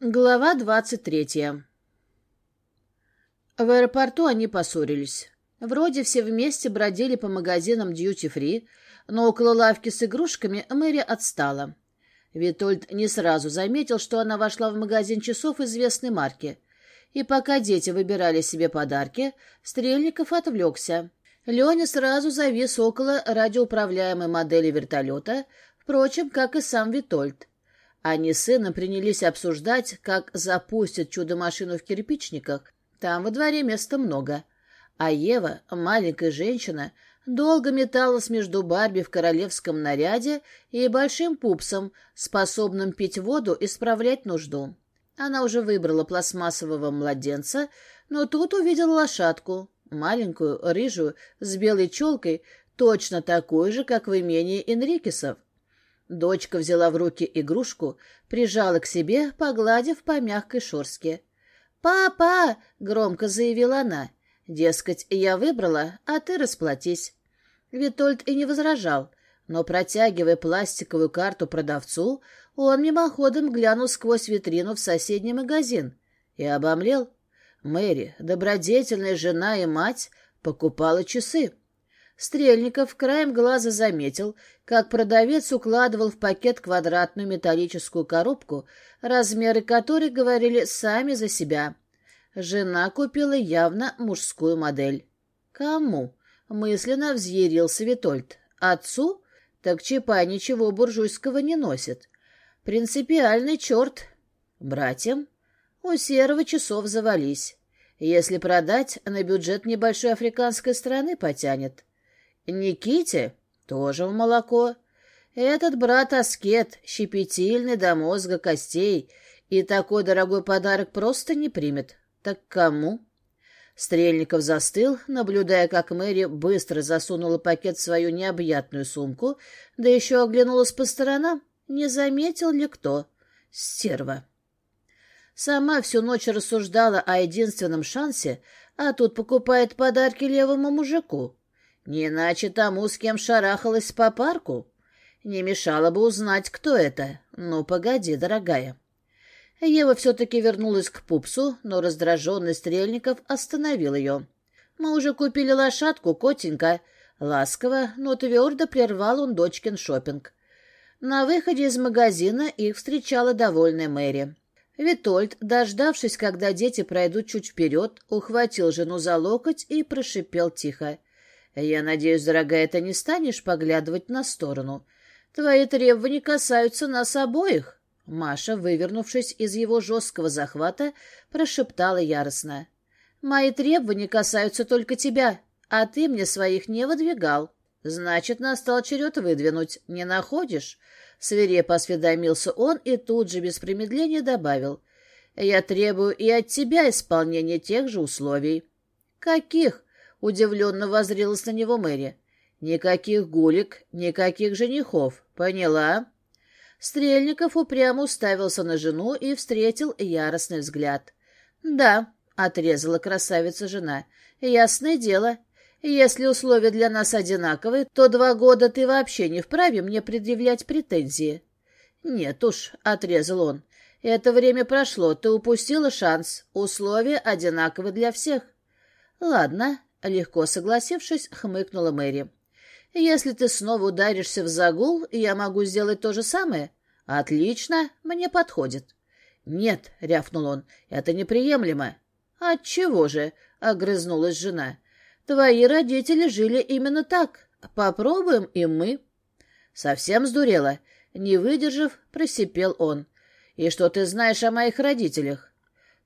Глава двадцать третья. В аэропорту они поссорились. Вроде все вместе бродили по магазинам дьюти-фри, но около лавки с игрушками Мэри отстала. Витольд не сразу заметил, что она вошла в магазин часов известной марки. И пока дети выбирали себе подарки, Стрельников отвлекся. Леня сразу завис около радиоуправляемой модели вертолета, впрочем, как и сам Витольд. Они с сыном принялись обсуждать, как запустят чудо-машину в кирпичниках. Там во дворе места много. А Ева, маленькая женщина, долго металась между Барби в королевском наряде и большим пупсом, способным пить воду и справлять нужду. Она уже выбрала пластмассового младенца, но тут увидела лошадку, маленькую, рыжую, с белой челкой, точно такую же, как в имении Энрикесов. Дочка взяла в руки игрушку, прижала к себе, погладив по мягкой шорстке. «Папа!» — громко заявила она. «Дескать, я выбрала, а ты расплатись». Витольд и не возражал, но, протягивая пластиковую карту продавцу, он мимоходом глянул сквозь витрину в соседний магазин и обомлел. Мэри, добродетельная жена и мать, покупала часы. Стрельников краем глаза заметил, как продавец укладывал в пакет квадратную металлическую коробку, размеры которой говорили сами за себя. Жена купила явно мужскую модель. «Кому?» — мысленно взъярился Витольд. «Отцу? Так Чапа ничего буржуйского не носит. Принципиальный черт. Братьям? У серого часов завались. Если продать, на бюджет небольшой африканской страны потянет». Никите тоже в молоко. Этот брат-аскет, щепетильный до мозга костей, и такой дорогой подарок просто не примет. Так кому? Стрельников застыл, наблюдая, как Мэри быстро засунула пакет в свою необъятную сумку, да еще оглянулась по сторонам, не заметил ли кто. Стерва. Сама всю ночь рассуждала о единственном шансе, а тут покупает подарки левому мужику. Не иначе тому, с кем шарахалась по парку. Не мешало бы узнать, кто это. Ну, погоди, дорогая. Ева все-таки вернулась к пупсу, но раздраженный Стрельников остановил ее. «Мы уже купили лошадку, котенька». Ласково, но твердо прервал он дочкин шопинг. На выходе из магазина их встречала довольная Мэри. Витольд, дождавшись, когда дети пройдут чуть вперед, ухватил жену за локоть и прошипел тихо. Я надеюсь, дорогая, ты не станешь поглядывать на сторону. Твои требования касаются нас обоих. Маша, вывернувшись из его жесткого захвата, прошептала яростно. «Мои требования касаются только тебя, а ты мне своих не выдвигал. Значит, настал черед выдвинуть. Не находишь?» Свирепо осведомился он и тут же без промедления добавил. «Я требую и от тебя исполнения тех же условий». «Каких?» удивленно возрилась на него Мэри. «Никаких гулик, никаких женихов, поняла?» Стрельников упрямо уставился на жену и встретил яростный взгляд. «Да», — отрезала красавица жена, — «ясное дело. Если условия для нас одинаковые, то два года ты вообще не вправе мне предъявлять претензии». «Нет уж», — отрезал он, — «это время прошло, ты упустила шанс, условия одинаковы для всех». «Ладно», Легко согласившись, хмыкнула Мэри. «Если ты снова ударишься в загул, я могу сделать то же самое?» «Отлично, мне подходит». «Нет», — рявкнул он, — «это неприемлемо». «Отчего же?» — огрызнулась жена. «Твои родители жили именно так. Попробуем и мы». Совсем сдурела. Не выдержав, просипел он. «И что ты знаешь о моих родителях?»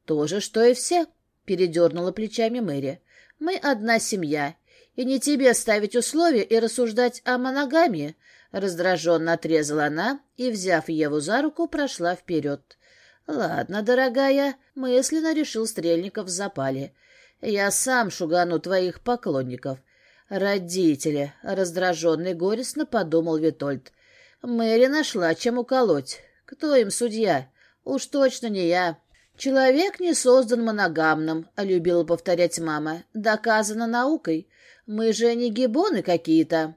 «То же, что и все», — передернула плечами Мэри. Мы одна семья, и не тебе ставить условия и рассуждать о моногамии, — раздраженно отрезала она и, взяв Еву за руку, прошла вперед. — Ладно, дорогая, — мысленно решил Стрельников в запале. — Я сам шугану твоих поклонников. — Родители, — раздраженный горестно подумал Витольд. — Мэри нашла, чем уколоть. Кто им судья? Уж точно не я. Человек не создан моногамным, — любила повторять мама. Доказано наукой. Мы же не гибоны какие-то.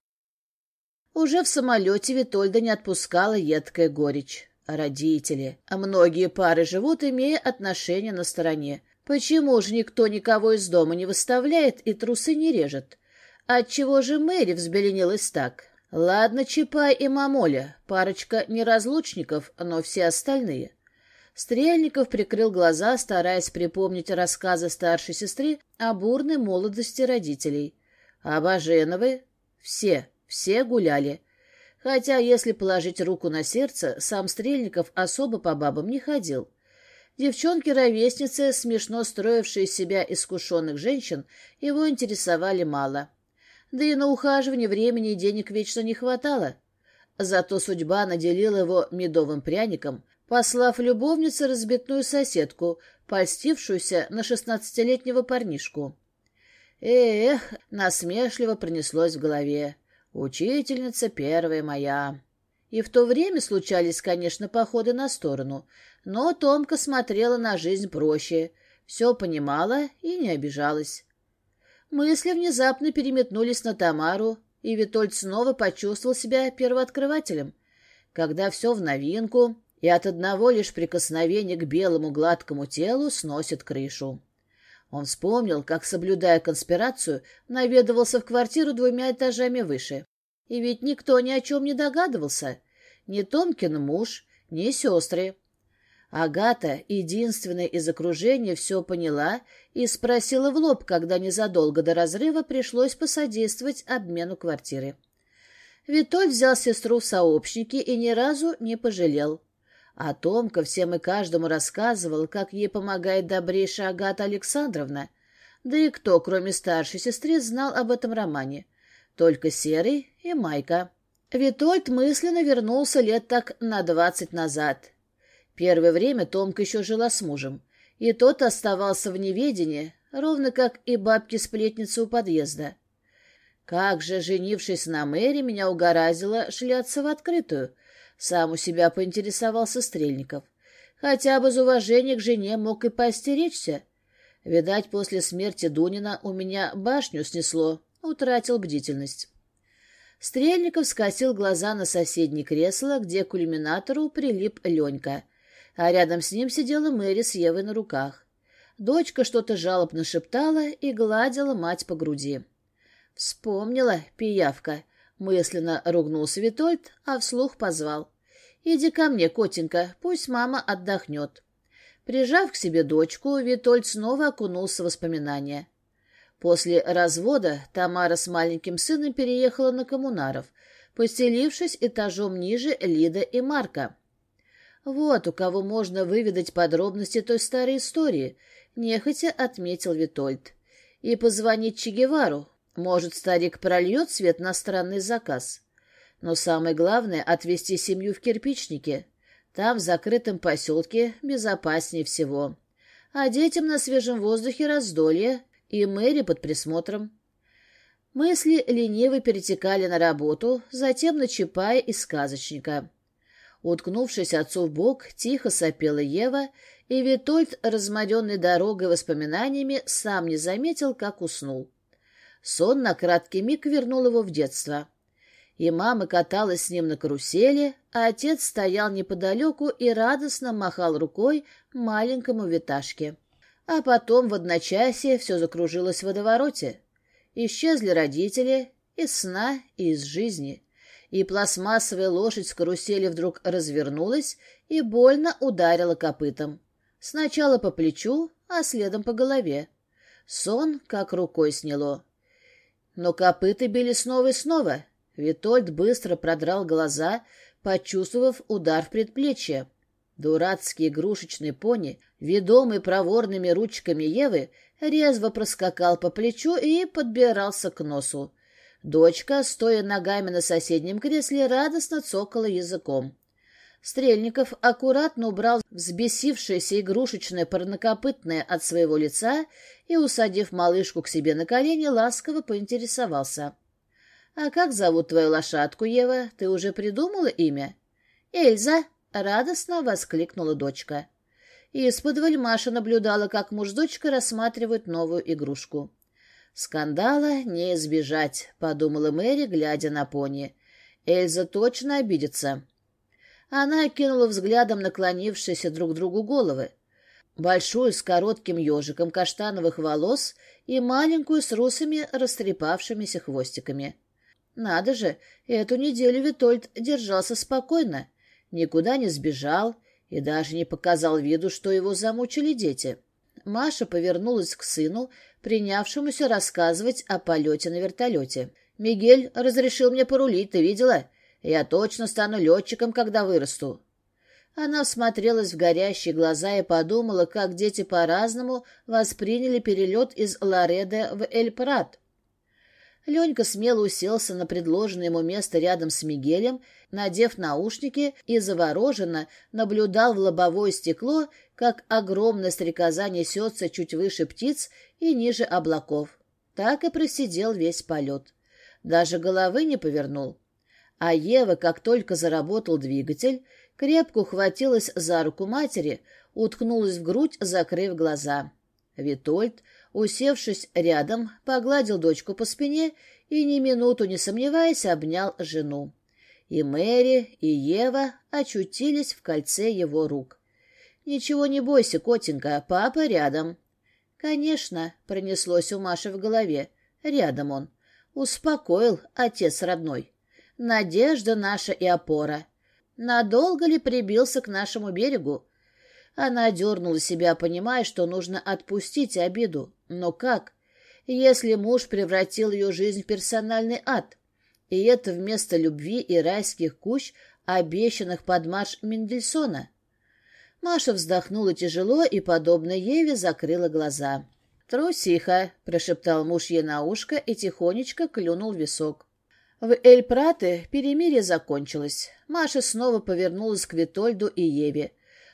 Уже в самолете Витольда не отпускала едкая горечь. Родители. А многие пары живут, имея отношения на стороне. Почему же никто никого из дома не выставляет и трусы не режет? Отчего же Мэри взбеленилась так? Ладно, Чапай и Мамоля, парочка неразлучников, но все остальные — Стрельников прикрыл глаза, стараясь припомнить рассказы старшей сестры о бурной молодости родителей. А Баженовы? Все, все гуляли. Хотя, если положить руку на сердце, сам Стрельников особо по бабам не ходил. Девчонки-ровесницы, смешно строившие из себя искушенных женщин, его интересовали мало. Да и на ухаживание времени и денег вечно не хватало. Зато судьба наделила его медовым пряником, послав любовницу разбитную соседку, постившуюся на шестнадцатилетнего парнишку. Эх, насмешливо пронеслось в голове. Учительница первая моя. И в то время случались, конечно, походы на сторону, но Томка смотрела на жизнь проще, все понимала и не обижалась. Мысли внезапно переметнулись на Тамару, и Витольд снова почувствовал себя первооткрывателем. Когда все в новинку, и от одного лишь прикосновения к белому гладкому телу сносит крышу. Он вспомнил, как, соблюдая конспирацию, наведывался в квартиру двумя этажами выше. И ведь никто ни о чем не догадывался. Ни Томкин муж, ни сестры. Агата, единственная из окружения, все поняла и спросила в лоб, когда незадолго до разрыва пришлось посодействовать обмену квартиры. Витоль взял сестру в сообщники и ни разу не пожалел. О том, ко всем и каждому рассказывал, как ей помогает добрейшая Агата Александровна. Да и кто, кроме старшей сестры, знал об этом романе? Только Серый и Майка. Витольд мысленно вернулся лет так на двадцать назад. Первое время Томка еще жила с мужем, и тот оставался в неведении, ровно как и бабки-сплетницы у подъезда. Как же, женившись на Мэри, меня угораздило шляться в открытую, сам у себя поинтересовался Стрельников. Хотя бы из уважения к жене мог и поостеречься. Видать, после смерти Дунина у меня башню снесло, утратил бдительность. Стрельников скосил глаза на соседнее кресло, где к иллюминатору прилип Ленька, а рядом с ним сидела Мэри с Евой на руках. Дочка что-то жалобно шептала и гладила мать по груди. «Вспомнила, пиявка!» — мысленно ругнулся Витольд, а вслух позвал. «Иди ко мне, котенька, пусть мама отдохнет». Прижав к себе дочку, Витольд снова окунулся в воспоминания. После развода Тамара с маленьким сыном переехала на коммунаров, поселившись этажом ниже Лида и Марка. «Вот у кого можно выведать подробности той старой истории», — нехотя отметил Витольд. «И позвонить Че Гевару, может, старик прольет свет на странный заказ. Но самое главное — отвезти семью в кирпичники. Там, в закрытом поселке, безопаснее всего. А детям на свежем воздухе раздолье и Мэри под присмотром. Мысли лениво перетекали на работу, затем на Чапая и сказочника. Уткнувшись отцу в бок, тихо сопела Ева, и Витольд, разморенный дорогой воспоминаниями, сам не заметил, как уснул. Сон на краткий миг вернул его в детство. И мама каталась с ним на карусели, а отец стоял неподалеку и радостно махал рукой маленькому Виташке. А потом в одночасье все закружилось в водовороте. Исчезли родители из сна и из жизни и пластмассовая лошадь с карусели вдруг развернулась и больно ударила копытом. Сначала по плечу, а следом по голове. Сон как рукой сняло. Но копыты били снова и снова. Витольд быстро продрал глаза, почувствовав удар в предплечье. Дурацкий игрушечный пони, ведомый проворными ручками Евы, резво проскакал по плечу и подбирался к носу. Дочка, стоя ногами на соседнем кресле, радостно цокала языком. Стрельников аккуратно убрал взбесившееся игрушечное парнокопытное от своего лица и, усадив малышку к себе на колени, ласково поинтересовался. — А как зовут твою лошадку, Ева? Ты уже придумала имя? — Эльза! — радостно воскликнула дочка. Из-под Маша наблюдала, как муж с дочкой рассматривают новую игрушку. «Скандала не избежать», — подумала Мэри, глядя на пони. «Эльза точно обидится». Она окинула взглядом наклонившиеся друг к другу головы. Большую с коротким ежиком каштановых волос и маленькую с русыми растрепавшимися хвостиками. Надо же, эту неделю Витольд держался спокойно, никуда не сбежал и даже не показал виду, что его замучили дети. Маша повернулась к сыну, принявшемуся рассказывать о полете на вертолете. «Мигель разрешил мне порулить, ты видела? Я точно стану летчиком, когда вырасту». Она всмотрелась в горящие глаза и подумала, как дети по-разному восприняли перелет из Лареде в Эль-Прат. Ленька смело уселся на предложенное ему место рядом с Мигелем, надев наушники и завороженно наблюдал в лобовое стекло, как огромная стрекоза несется чуть выше птиц и ниже облаков. Так и просидел весь полет. Даже головы не повернул. А Ева, как только заработал двигатель, крепко ухватилась за руку матери, уткнулась в грудь, закрыв глаза. Витольд, усевшись рядом, погладил дочку по спине и, ни минуту не сомневаясь, обнял жену. И Мэри, и Ева очутились в кольце его рук. «Ничего не бойся, котенька, папа рядом». «Конечно», — пронеслось у Маши в голове, — «рядом он». Успокоил отец родной. Надежда наша и опора. Надолго ли прибился к нашему берегу? Она дернула себя, понимая, что нужно отпустить обиду. Но как? Если муж превратил ее жизнь в персональный ад. И это вместо любви и райских кущ, обещанных под марш Мендельсона. Маша вздохнула тяжело и, подобно Еве, закрыла глаза. «Трусиха!» — прошептал муж ей на ушко и тихонечко клюнул висок. В Эль-Прате перемирие закончилось. Маша снова повернулась к Витольду и Еве.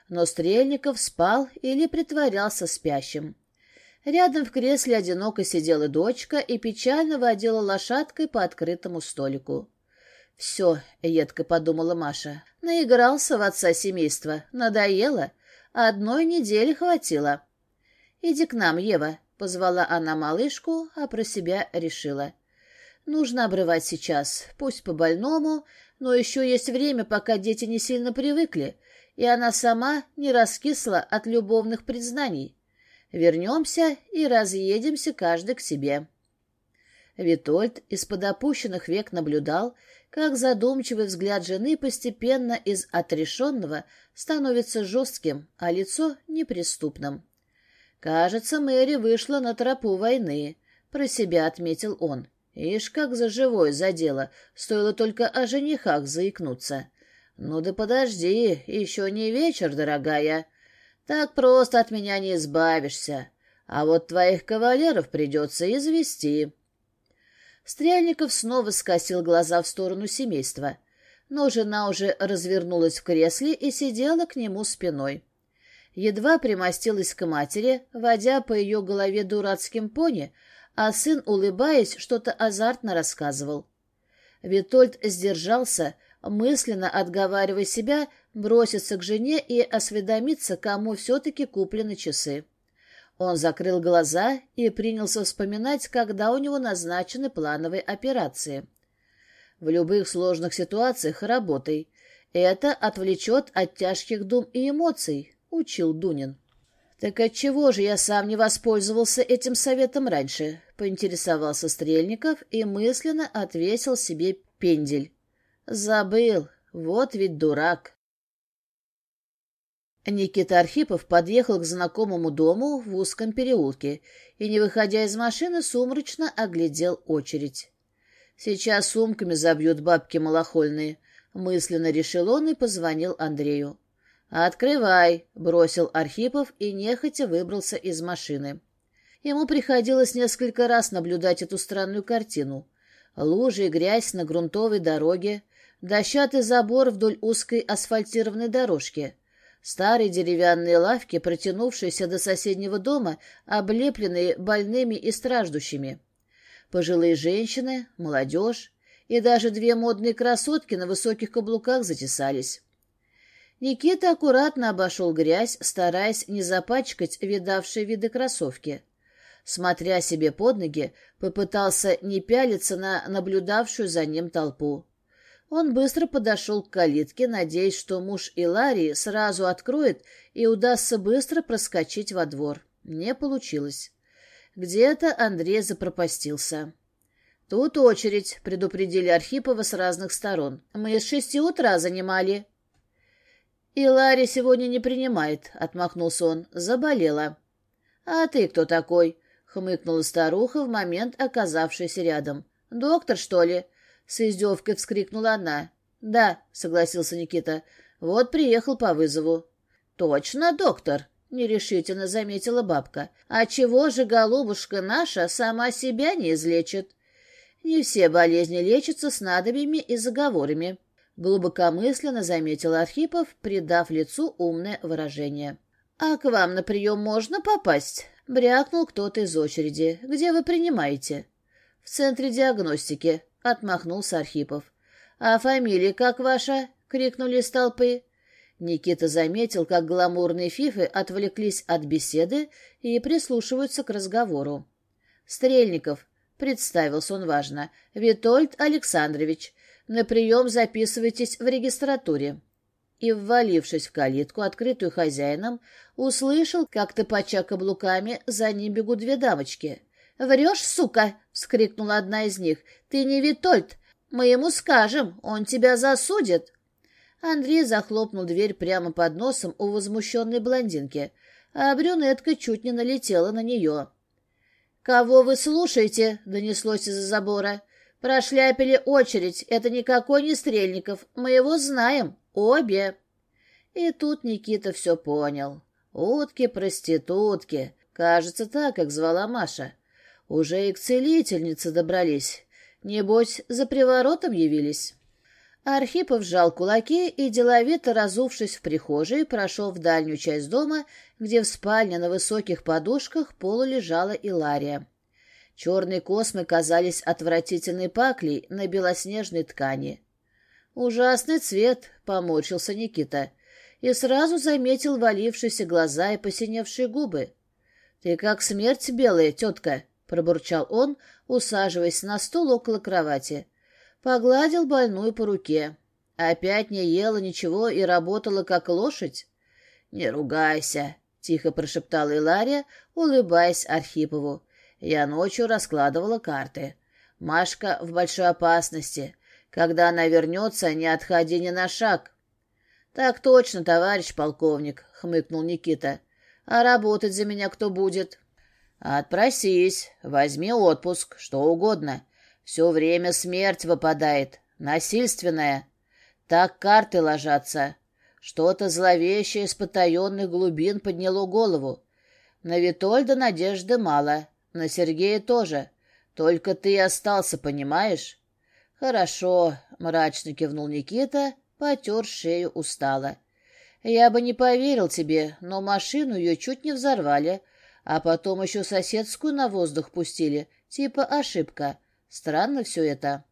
Но Стрельников спал или притворялся спящим. Рядом в кресле одиноко сидела дочка и печально водила лошадкой по открытому столику. «Все», — едко подумала Маша, — «наигрался в отца семейства, надоело, одной недели хватило». «Иди к нам, Ева», — позвала она малышку, а про себя решила — Нужно обрывать сейчас, пусть по-больному, но еще есть время, пока дети не сильно привыкли, и она сама не раскисла от любовных признаний. Вернемся и разъедемся каждый к себе. Витольд из-под опущенных век наблюдал, как задумчивый взгляд жены постепенно из отрешенного становится жестким, а лицо — неприступным. «Кажется, Мэри вышла на тропу войны», — про себя отметил он. Ишь, как за живое задело, стоило только о женихах заикнуться. Ну да подожди, еще не вечер, дорогая. Так просто от меня не избавишься. А вот твоих кавалеров придется извести. Стрельников снова скосил глаза в сторону семейства. Но жена уже развернулась в кресле и сидела к нему спиной. Едва примостилась к матери, водя по ее голове дурацким пони, а сын, улыбаясь, что-то азартно рассказывал. Витольд сдержался, мысленно отговаривая себя броситься к жене и осведомиться, кому все-таки куплены часы. Он закрыл глаза и принялся вспоминать, когда у него назначены плановые операции. В любых сложных ситуациях работай. Это отвлечет от тяжких дум и эмоций, учил Дунин. Так отчего же я сам не воспользовался этим советом раньше? поинтересовался Стрельников и мысленно отвесил себе пендель. Забыл, вот ведь дурак. Никита Архипов подъехал к знакомому дому в узком переулке и, не выходя из машины, сумрачно оглядел очередь. «Сейчас сумками забьют бабки малохольные», — мысленно решил он и позвонил Андрею. «Открывай», — бросил Архипов и нехотя выбрался из машины. Ему приходилось несколько раз наблюдать эту странную картину. Лужи и грязь на грунтовой дороге, дощатый забор вдоль узкой асфальтированной дорожки, старые деревянные лавки, протянувшиеся до соседнего дома, облепленные больными и страждущими. Пожилые женщины, молодежь и даже две модные красотки на высоких каблуках затесались. Никита аккуратно обошел грязь, стараясь не запачкать видавшие виды кроссовки смотря себе под ноги, попытался не пялиться на наблюдавшую за ним толпу. Он быстро подошел к калитке, надеясь, что муж Иларии сразу откроет и удастся быстро проскочить во двор. Не получилось. Где-то Андрей запропастился. «Тут очередь», — предупредили Архипова с разных сторон. «Мы с шести утра занимали». «И Ларри сегодня не принимает», — отмахнулся он. «Заболела». «А ты кто такой?» хмыкнула старуха в момент, оказавшаяся рядом. «Доктор, что ли?» — с издевкой вскрикнула она. «Да», — согласился Никита. «Вот приехал по вызову». «Точно, доктор!» — нерешительно заметила бабка. «А чего же голубушка наша сама себя не излечит?» «Не все болезни лечатся снадобьями и заговорами», — глубокомысленно заметил Архипов, придав лицу умное выражение. «А к вам на прием можно попасть?» брякнул кто-то из очереди. «Где вы принимаете?» «В центре диагностики», — отмахнулся Архипов. «А фамилия как ваша?» — крикнули из толпы. Никита заметил, как гламурные фифы отвлеклись от беседы и прислушиваются к разговору. «Стрельников», — представился он важно, — «Витольд Александрович, на прием записывайтесь в регистратуре» и, ввалившись в калитку, открытую хозяином, услышал, как ты топача каблуками за ним бегут две дамочки. «Врешь, сука!» — вскрикнула одна из них. «Ты не Витольд! Мы ему скажем, он тебя засудит!» Андрей захлопнул дверь прямо под носом у возмущенной блондинки, а брюнетка чуть не налетела на нее. «Кого вы слушаете?» — донеслось из-за забора. «Прошляпили очередь. Это никакой не Стрельников. Мы его знаем». «Обе». И тут Никита все понял. Утки, проститутки. Кажется, так, как звала Маша. Уже и к целительнице добрались. Небось, за приворотом явились. Архипов сжал кулаки и, деловито разувшись в прихожей, прошел в дальнюю часть дома, где в спальне на высоких подушках полу лежала Илария. Черные космы казались отвратительной паклей на белоснежной ткани ужасный цвет», — поморщился Никита и сразу заметил валившиеся глаза и посиневшие губы. «Ты как смерть белая, тетка», — пробурчал он, усаживаясь на стул около кровати. Погладил больную по руке. Опять не ела ничего и работала как лошадь. «Не ругайся», — тихо прошептала Илария, улыбаясь Архипову. «Я ночью раскладывала карты. Машка в большой опасности когда она вернется, не отходи ни на шаг». «Так точно, товарищ полковник», — хмыкнул Никита. «А работать за меня кто будет?» «Отпросись, возьми отпуск, что угодно. Все время смерть выпадает, насильственная. Так карты ложатся. Что-то зловещее из потаенных глубин подняло голову. На Витольда надежды мало, на Сергея тоже. Только ты остался, понимаешь? Хорошо, мрачно кивнул Никита, потер шею устало. Я бы не поверил тебе, но машину ее чуть не взорвали, а потом еще соседскую на воздух пустили, типа ошибка. Странно все это.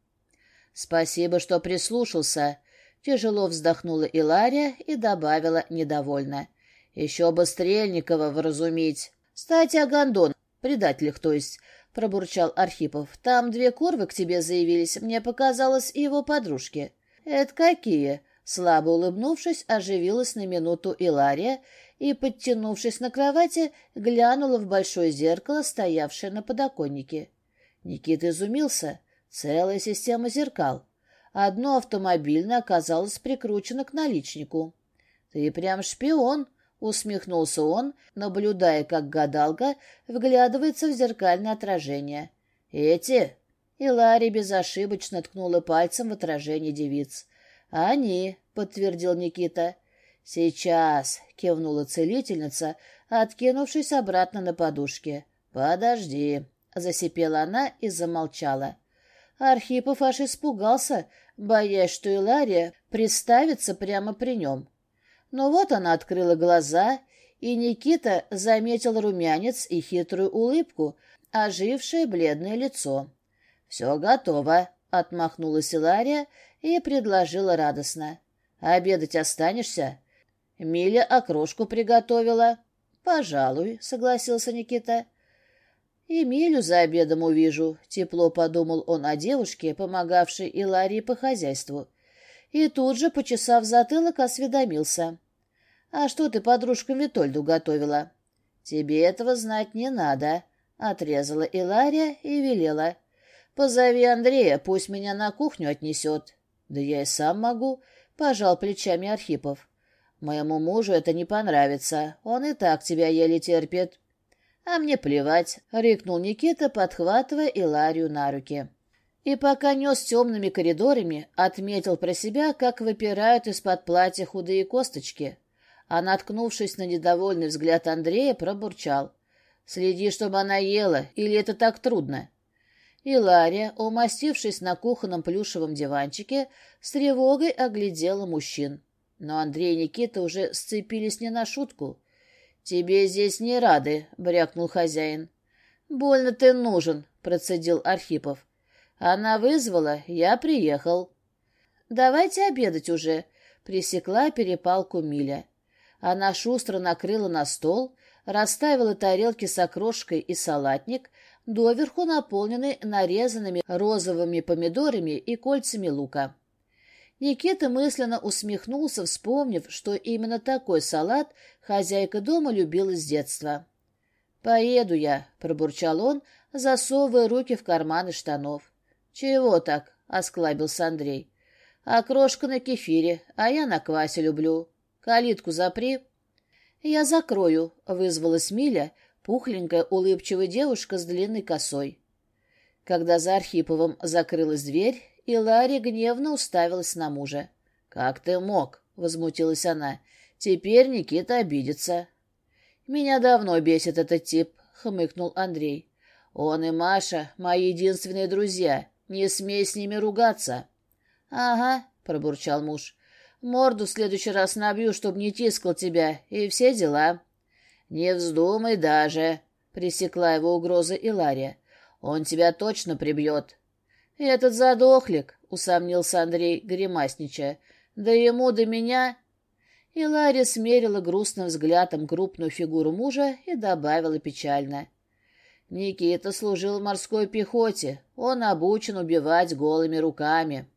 Спасибо, что прислушался. Тяжело вздохнула Илария и добавила недовольно. Еще бы Стрельникова вразумить. Кстати, о гондон, предателях, то есть, пробурчал Архипов. «Там две корвы к тебе заявились. Мне показалось, и его подружки». «Это какие?» Слабо улыбнувшись, оживилась на минуту Илария и, подтянувшись на кровати, глянула в большое зеркало, стоявшее на подоконнике. Никита изумился. Целая система зеркал. Одно автомобильное оказалось прикручено к наличнику. «Ты прям шпион!» усмехнулся он, наблюдая, как гадалка вглядывается в зеркальное отражение. «Эти?» И Ларри безошибочно ткнула пальцем в отражение девиц. «Они», — подтвердил Никита. «Сейчас», — кивнула целительница, откинувшись обратно на подушке. «Подожди», — засипела она и замолчала. Архипов аж испугался, боясь, что Илария представится прямо при нем. Но вот она открыла глаза, и Никита заметил румянец и хитрую улыбку, ожившее бледное лицо. «Все готово», — отмахнулась Илария и предложила радостно. «Обедать останешься?» Миля окрошку приготовила. «Пожалуй», — согласился Никита. «И Милю за обедом увижу», — тепло подумал он о девушке, помогавшей Иларии по хозяйству и тут же, почесав затылок, осведомился. «А что ты подружкам Витольду готовила?» «Тебе этого знать не надо», — отрезала Илария и велела. «Позови Андрея, пусть меня на кухню отнесет». «Да я и сам могу», — пожал плечами Архипов. «Моему мужу это не понравится. Он и так тебя еле терпит». «А мне плевать», — рикнул Никита, подхватывая Иларию на руки и пока нес темными коридорами, отметил про себя, как выпирают из-под платья худые косточки. А наткнувшись на недовольный взгляд Андрея, пробурчал. «Следи, чтобы она ела, или это так трудно?» И Лария, умастившись на кухонном плюшевом диванчике, с тревогой оглядела мужчин. Но Андрей и Никита уже сцепились не на шутку. «Тебе здесь не рады», — брякнул хозяин. «Больно ты нужен», — процедил Архипов. Она вызвала, я приехал. «Давайте обедать уже», — пресекла перепалку Миля. Она шустро накрыла на стол, расставила тарелки с окрошкой и салатник, доверху наполненный нарезанными розовыми помидорами и кольцами лука. Никита мысленно усмехнулся, вспомнив, что именно такой салат хозяйка дома любила с детства. «Поеду я», — пробурчал он, засовывая руки в карманы штанов. «Чего так?» — осклабился Андрей. «А крошка на кефире, а я на квасе люблю. Калитку запри». «Я закрою», — вызвалась Миля, пухленькая улыбчивая девушка с длинной косой. Когда за Архиповым закрылась дверь, и Ларри гневно уставилась на мужа. «Как ты мог?» — возмутилась она. «Теперь Никита обидится». «Меня давно бесит этот тип», — хмыкнул Андрей. «Он и Маша — мои единственные друзья. Не смей с ними ругаться. — Ага, — пробурчал муж. — Морду в следующий раз набью, чтобы не тискал тебя, и все дела. — Не вздумай даже, — пресекла его угроза Илария. — Он тебя точно прибьет. — Этот задохлик, — усомнился Андрей, гримасничая. — Да ему до меня... И Ларри смерила грустным взглядом крупную фигуру мужа и добавила печально. Никита служил в морской пехоте. Он обучен убивать голыми руками.